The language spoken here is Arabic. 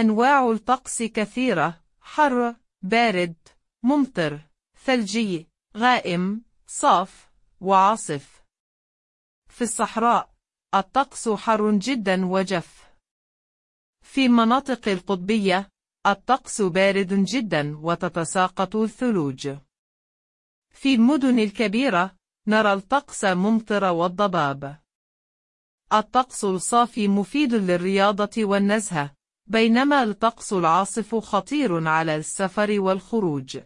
أنواع الطقس كثيرة. حر بارد ممطر ثلجي غائم صاف وعاصف. في الصحراء الطقس حر جدا وجف. في مناطق القطبية الطقس بارد جدا وتتساقط الثلوج. في المدن الكبيرة نرى الطقس ممطر والضباب. الطقس الصافي مفيد للرياضة والنزهة. بينما الطقس العاصف خطير على السفر والخروج.